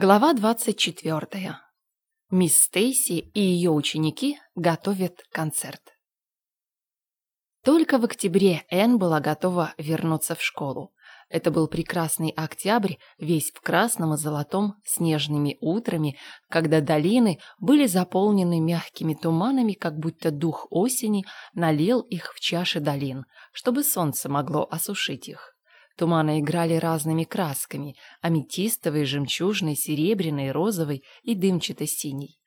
Глава 24. Мисс Стейси и ее ученики готовят концерт. Только в октябре Энн была готова вернуться в школу. Это был прекрасный октябрь, весь в красном и золотом, снежными утрами, когда долины были заполнены мягкими туманами, как будто дух осени налил их в чаши долин, чтобы солнце могло осушить их. Туманы играли разными красками – аметистовой, жемчужной, серебряной, розовой и дымчато-синей.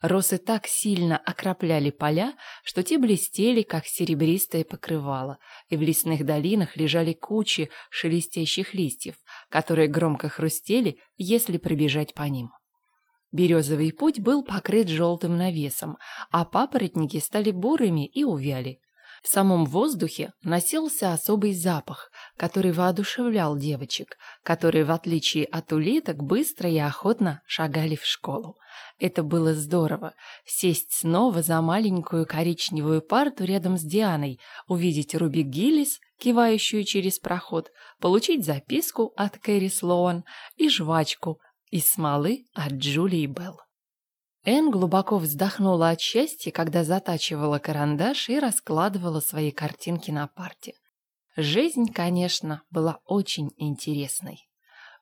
Росы так сильно окропляли поля, что те блестели, как серебристое покрывало, и в лесных долинах лежали кучи шелестящих листьев, которые громко хрустели, если пробежать по ним. Березовый путь был покрыт желтым навесом, а папоротники стали бурыми и увяли. В самом воздухе носился особый запах, который воодушевлял девочек, которые, в отличие от улиток, быстро и охотно шагали в школу. Это было здорово – сесть снова за маленькую коричневую парту рядом с Дианой, увидеть Руби Гиллис, кивающую через проход, получить записку от Кэрри Слоан и жвачку из смолы от Джулии Белл. Энн глубоко вздохнула от счастья, когда затачивала карандаш и раскладывала свои картинки на парте. Жизнь, конечно, была очень интересной.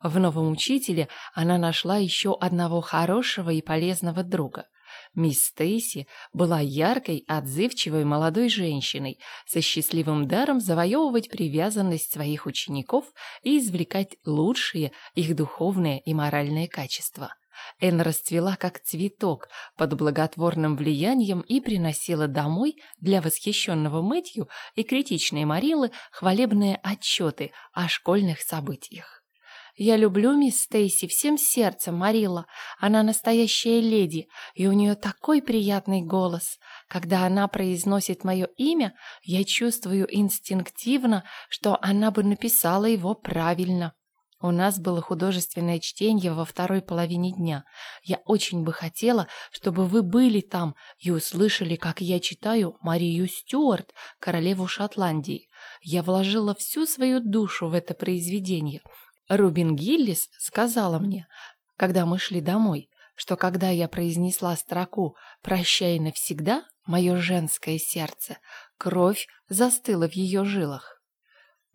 В новом учителе она нашла еще одного хорошего и полезного друга. Мисс Стейси была яркой, отзывчивой молодой женщиной со счастливым даром завоевывать привязанность своих учеников и извлекать лучшие их духовные и моральные качества. Эн расцвела как цветок под благотворным влиянием и приносила домой для восхищенного Мэтью и критичной Марилы хвалебные отчеты о школьных событиях. «Я люблю мисс Стейси всем сердцем, Марила. Она настоящая леди, и у нее такой приятный голос. Когда она произносит мое имя, я чувствую инстинктивно, что она бы написала его правильно. У нас было художественное чтение во второй половине дня. Я очень бы хотела, чтобы вы были там и услышали, как я читаю Марию Стюарт, королеву Шотландии. Я вложила всю свою душу в это произведение. Рубин Гиллис сказала мне, когда мы шли домой, что когда я произнесла строку «Прощай навсегда», мое женское сердце, кровь застыла в ее жилах.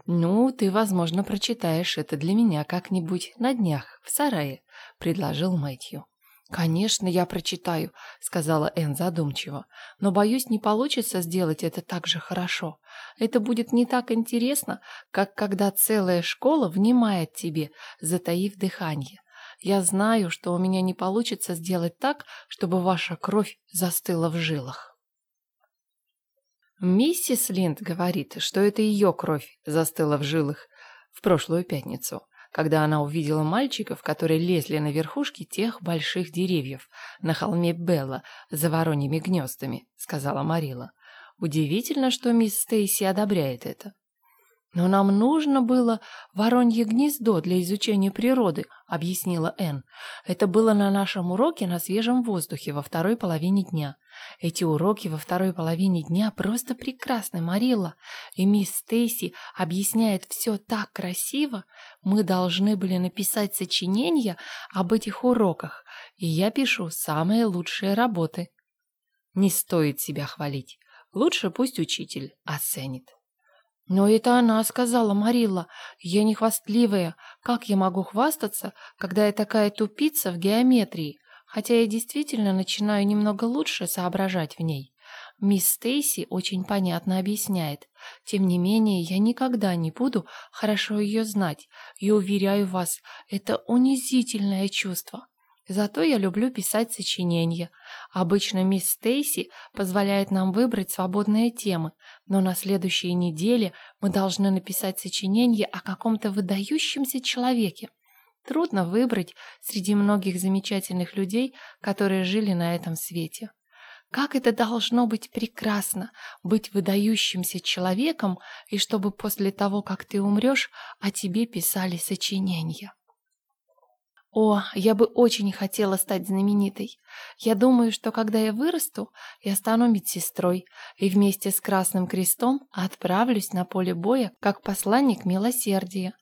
«Ну, ты, возможно, прочитаешь это для меня как-нибудь на днях, в сарае», — предложил Мэтью. «Конечно, я прочитаю», — сказала Энн задумчиво. «Но, боюсь, не получится сделать это так же хорошо. Это будет не так интересно, как когда целая школа внимает тебе, затаив дыхание. Я знаю, что у меня не получится сделать так, чтобы ваша кровь застыла в жилах». Миссис Линд говорит, что это ее кровь застыла в жилах в прошлую пятницу, когда она увидела мальчиков, которые лезли на верхушки тех больших деревьев на холме Белла за вороньими гнездами, сказала Марила. Удивительно, что мисс Стейси одобряет это. «Но нам нужно было воронье гнездо для изучения природы», — объяснила Энн. «Это было на нашем уроке на свежем воздухе во второй половине дня. Эти уроки во второй половине дня просто прекрасны, Марилла. И мисс Стейси объясняет все так красиво. Мы должны были написать сочинение об этих уроках, и я пишу самые лучшие работы». Не стоит себя хвалить. Лучше пусть учитель оценит. «Но это она сказала, Марилла. Я не хвастливая. Как я могу хвастаться, когда я такая тупица в геометрии? Хотя я действительно начинаю немного лучше соображать в ней. Мисс Стейси очень понятно объясняет. Тем не менее, я никогда не буду хорошо ее знать. И уверяю вас, это унизительное чувство. Зато я люблю писать сочинения. Обычно мисс Стейси позволяет нам выбрать свободные темы, но на следующей неделе мы должны написать сочинение о каком-то выдающемся человеке. Трудно выбрать среди многих замечательных людей, которые жили на этом свете. Как это должно быть прекрасно быть выдающимся человеком, и чтобы после того, как ты умрешь, о тебе писали сочинения. О, я бы очень хотела стать знаменитой. Я думаю, что когда я вырасту, я стану медсестрой и вместе с Красным Крестом отправлюсь на поле боя как посланник милосердия.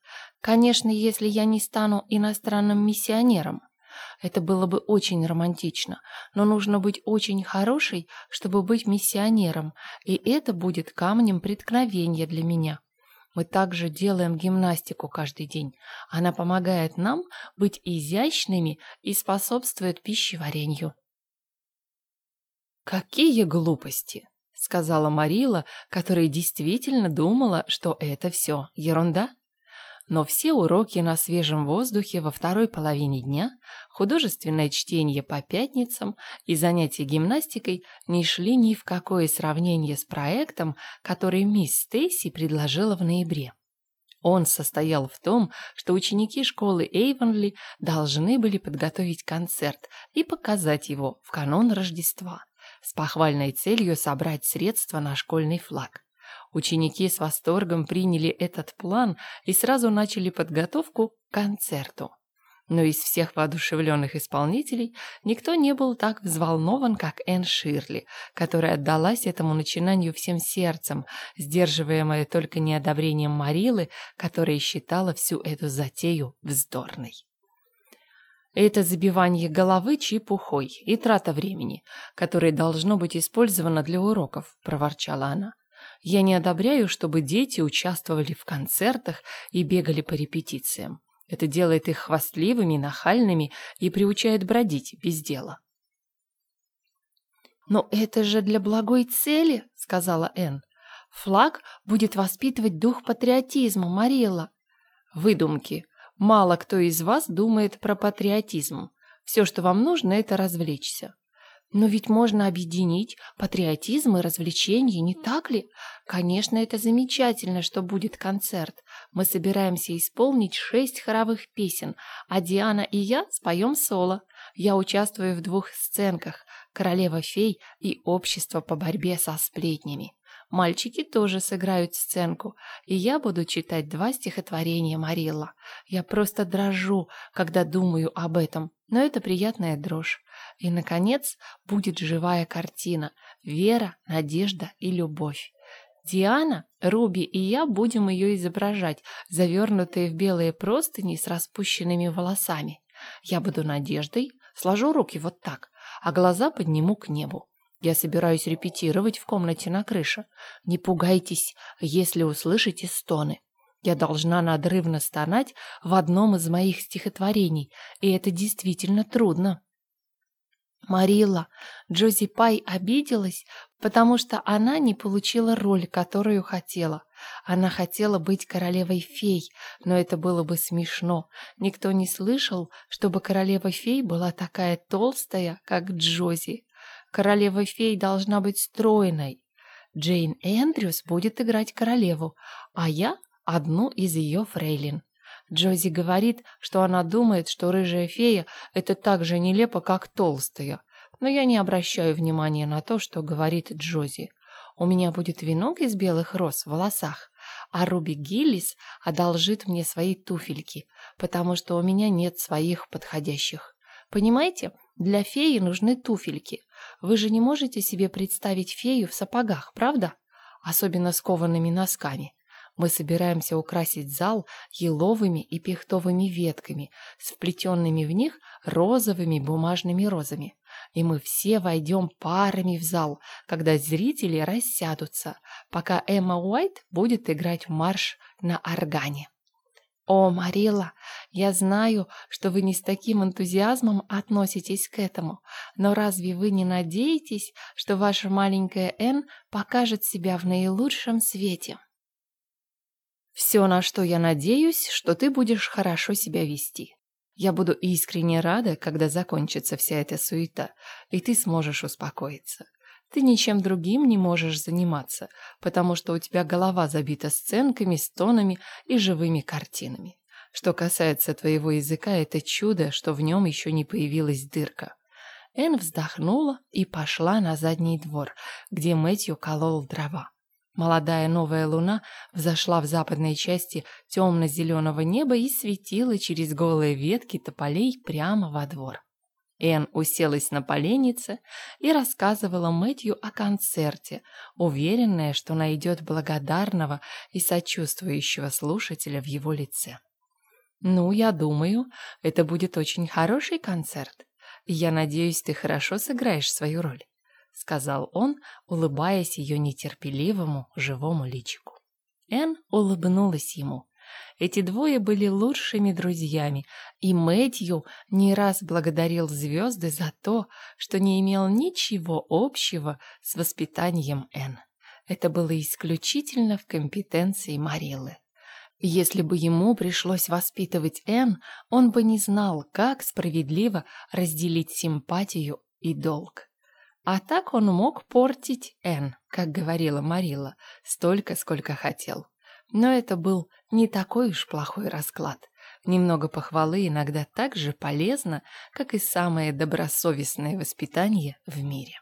Конечно, если я не стану иностранным миссионером. Это было бы очень романтично, но нужно быть очень хорошей, чтобы быть миссионером, и это будет камнем преткновения для меня. Мы также делаем гимнастику каждый день. Она помогает нам быть изящными и способствует пищеварению. «Какие глупости!» — сказала Марила, которая действительно думала, что это все ерунда. Но все уроки на свежем воздухе во второй половине дня, художественное чтение по пятницам и занятия гимнастикой не шли ни в какое сравнение с проектом, который мисс Стейси предложила в ноябре. Он состоял в том, что ученики школы Эйвонли должны были подготовить концерт и показать его в канон Рождества с похвальной целью собрать средства на школьный флаг. Ученики с восторгом приняли этот план и сразу начали подготовку к концерту. Но из всех воодушевленных исполнителей никто не был так взволнован, как Энн Ширли, которая отдалась этому начинанию всем сердцем, сдерживаемая только неодобрением Марилы, которая считала всю эту затею вздорной. Это забивание головы чепухой и трата времени, которое должно быть использовано для уроков, проворчала она. Я не одобряю, чтобы дети участвовали в концертах и бегали по репетициям. Это делает их хвастливыми, нахальными и приучает бродить без дела. «Но это же для благой цели», — сказала Энн. «Флаг будет воспитывать дух патриотизма, Марилла». «Выдумки. Мало кто из вас думает про патриотизм. Все, что вам нужно, это развлечься. Но ведь можно объединить патриотизм и развлечения, не так ли? Конечно, это замечательно, что будет концерт. Мы собираемся исполнить шесть хоровых песен, а Диана и я споем соло. Я участвую в двух сценках «Королева-фей» и «Общество по борьбе со сплетнями». Мальчики тоже сыграют сценку, и я буду читать два стихотворения Марилла. Я просто дрожу, когда думаю об этом, но это приятная дрожь. И, наконец, будет живая картина – вера, надежда и любовь. Диана, Руби и я будем ее изображать, завернутые в белые простыни с распущенными волосами. Я буду надеждой, сложу руки вот так, а глаза подниму к небу. Я собираюсь репетировать в комнате на крыше. Не пугайтесь, если услышите стоны. Я должна надрывно стонать в одном из моих стихотворений, и это действительно трудно. Марила, Джози Пай обиделась, потому что она не получила роль, которую хотела. Она хотела быть королевой-фей, но это было бы смешно. Никто не слышал, чтобы королева-фей была такая толстая, как Джози. Королева-фей должна быть стройной. Джейн Эндрюс будет играть королеву, а я – одну из ее фрейлин. Джози говорит, что она думает, что рыжая фея – это так же нелепо, как толстая. Но я не обращаю внимания на то, что говорит Джози. У меня будет венок из белых роз в волосах, а Руби Гиллис одолжит мне свои туфельки, потому что у меня нет своих подходящих. Понимаете, для феи нужны туфельки, вы же не можете себе представить фею в сапогах, правда? Особенно с коваными носками. Мы собираемся украсить зал еловыми и пихтовыми ветками с вплетенными в них розовыми бумажными розами. И мы все войдем парами в зал, когда зрители рассядутся, пока Эмма Уайт будет играть марш на органе. «О, Марила, я знаю, что вы не с таким энтузиазмом относитесь к этому, но разве вы не надеетесь, что ваша маленькая Энн покажет себя в наилучшем свете?» «Все, на что я надеюсь, что ты будешь хорошо себя вести. Я буду искренне рада, когда закончится вся эта суета, и ты сможешь успокоиться. Ты ничем другим не можешь заниматься, потому что у тебя голова забита сценками, стонами и живыми картинами. Что касается твоего языка, это чудо, что в нем еще не появилась дырка. Эн вздохнула и пошла на задний двор, где Мэтью колол дрова. Молодая новая луна взошла в западной части темно-зеленого неба и светила через голые ветки тополей прямо во двор. Энн уселась на поленнице и рассказывала Мэтью о концерте, уверенная, что найдет благодарного и сочувствующего слушателя в его лице. Ну, я думаю, это будет очень хороший концерт. Я надеюсь, ты хорошо сыграешь свою роль, сказал он, улыбаясь ее нетерпеливому живому личику. Энн улыбнулась ему. Эти двое были лучшими друзьями, и Мэтью не раз благодарил звезды за то, что не имел ничего общего с воспитанием Энн. Это было исключительно в компетенции Мариллы. Если бы ему пришлось воспитывать Энн, он бы не знал, как справедливо разделить симпатию и долг. А так он мог портить Энн, как говорила Марила, столько, сколько хотел. Но это был не такой уж плохой расклад. Немного похвалы иногда так же полезно, как и самое добросовестное воспитание в мире.